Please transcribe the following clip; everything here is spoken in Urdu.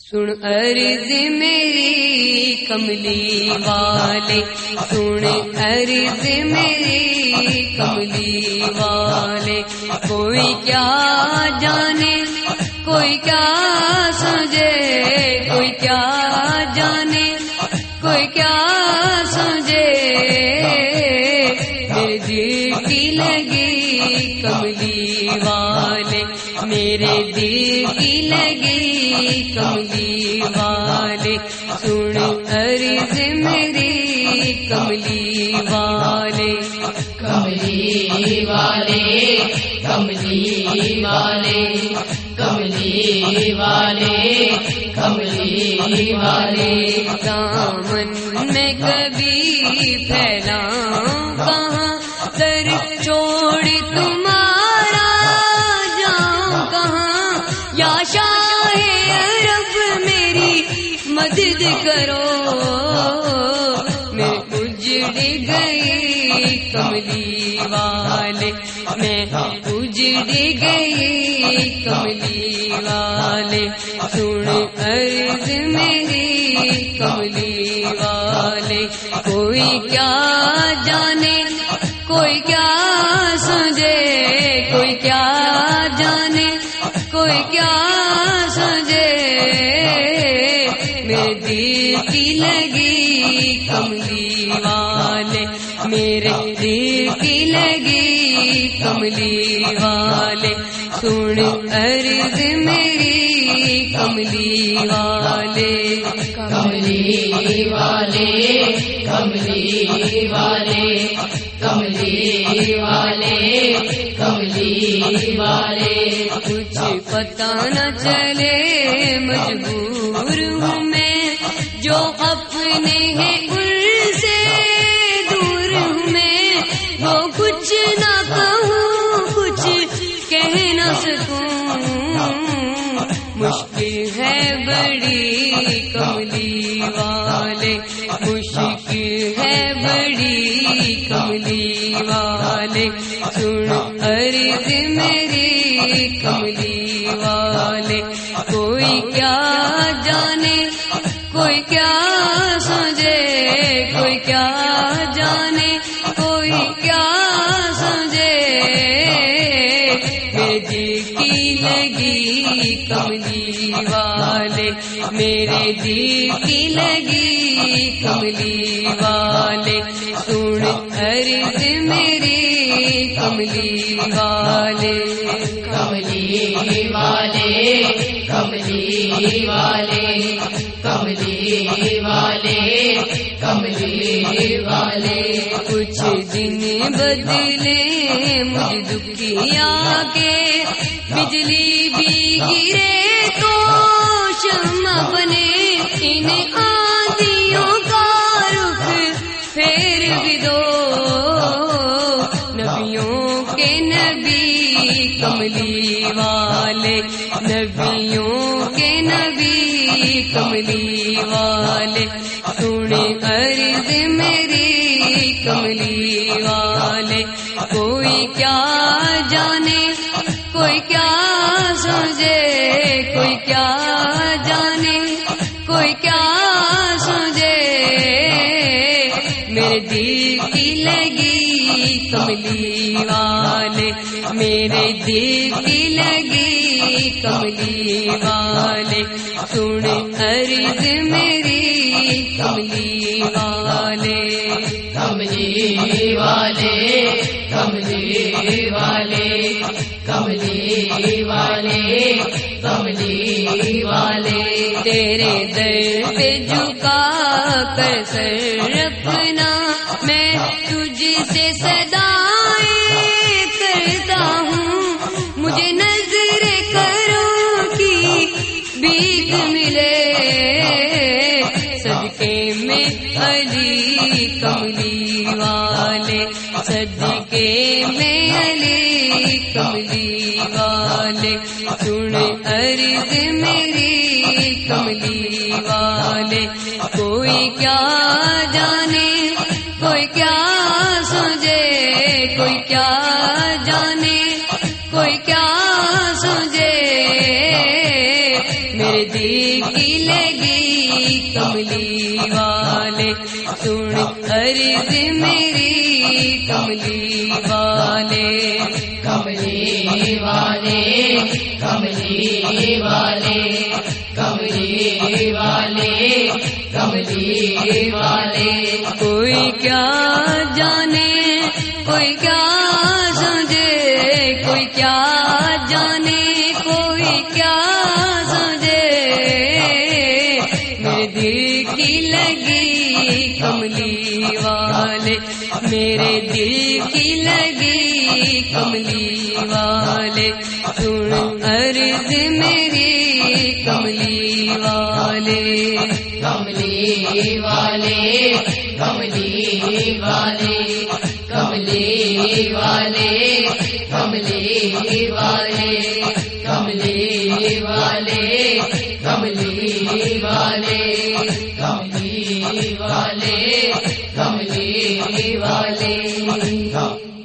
سن عرض میری کملی والے، سن عرض میری کملی والے، کوئی کیا جانے، کوئی کیا سمجھے، کوئی کیا جانے، کوئی کیا سمجھے۔ میرے دل کی لگی کملی میرے دل کی لگی کملی والے سن عرض میری کملی والے۔ کملی والے کملی والے کملی والے کملی والے۔ دامن میں کبھی پھیلا شاہ عرب میری مدد کرو۔ میں اجڑ گئی کملی والے۔ میں اجڑ گئی کملی والے۔ سن عرض میری کملی والے۔ کوئی کیا جانے، کوئی کیا سمجھے، کوئی کیا کی لگی کملی والے میرے دل کی لگی کملی والے۔ سن عرض میری کملی والے کملی والے کملی والے کملی والے کملی والے۔ کچھ پتا نہ چلے مجبور والے مشکل ہے بڑی کملی والے۔ سن ارد میری کملی والے۔ کوئی کیا جانے، کوئی کیا جی میرے کی لگی کملی والے، میرے جی دل کی لگی کملی والے، سن عرض میری کملی والے کملی والے کملی والے۔ کملی والے کملی والے۔ کچھ دن بدلے مجھ دکھیا کے۔ بجلی بھی گرے تو شمع بنے۔ ان آندیوں کا رخ پھیر بھی دو نبیوں کے نبی کملی والے۔ نبیوں کے نبی کملی والے سنے عرض میری کملی والے، کوئی کیا جانے، کوئی کیا سمجھے، کوئی کیا جانے، کوئی کیا سمجھے۔ میرے دل کی لگی کملی والے میرے دل کی لگی کملی والے سن عرض میری کملی والے۔ کملی والے کملی والے کملی والے کملی والے۔ تیرے در پہ جھکا کر سر رکھنا میں علی کملی والے، صدقے میں علی کملی والے، سن عرض میری کملی والے۔ کوئی کیا جانے، کوئی کیا سمجھے کوئی کیا جانے، کوئی کیا سمجھے میرے دل کی لگی کملی والے۔ سن عرض میری کملی والے کملی والے کملی والے کملی والے کملی والے۔ کوئی کیا جانے، کوئی کیا کملی والے، میرے دل کی لگی کملی والے۔ سن، عرض میری، کملی والے۔ کملی والے کملی والے۔ کملی والے کملی والے۔